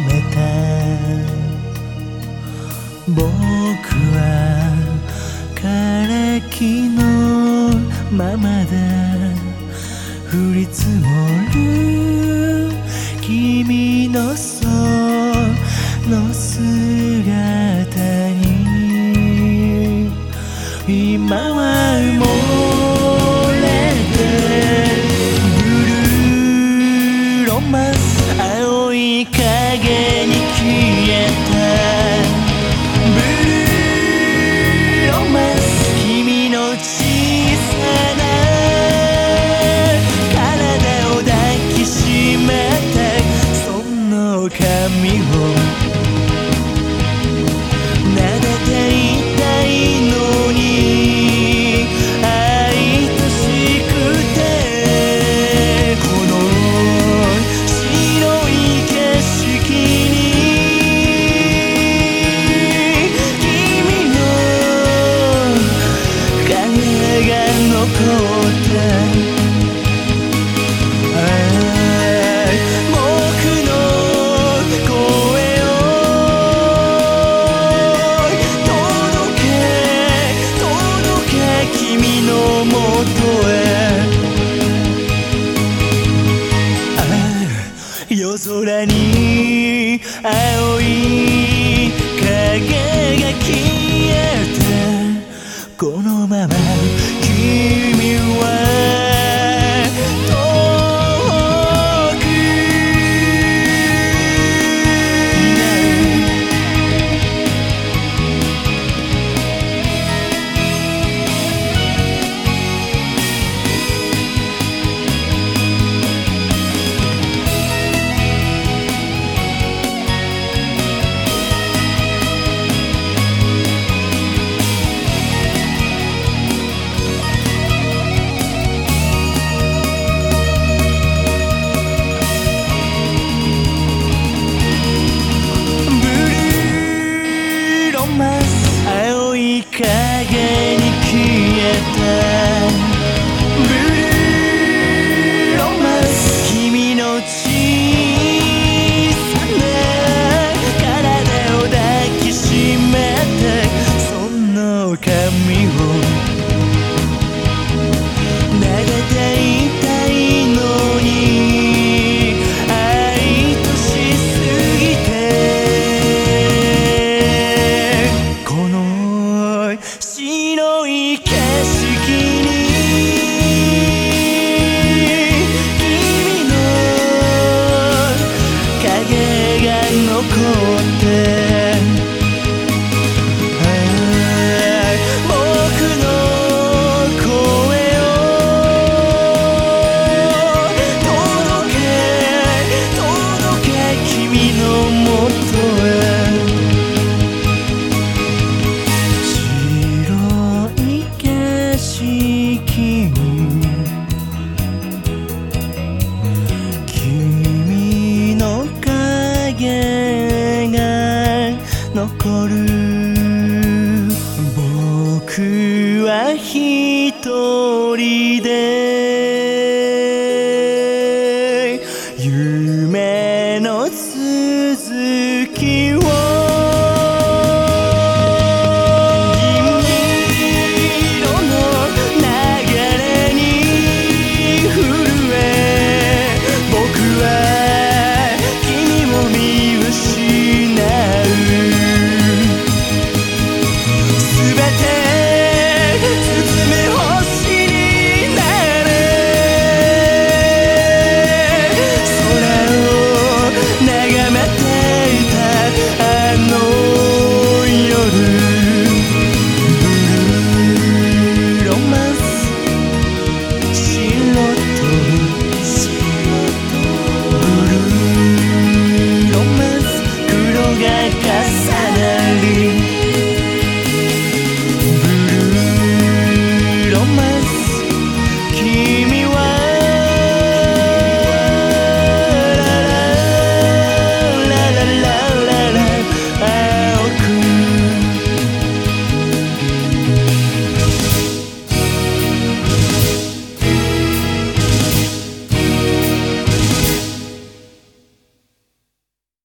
めた僕は枯れ木のままだ降り積もる君のその姿このまま cold は一人で」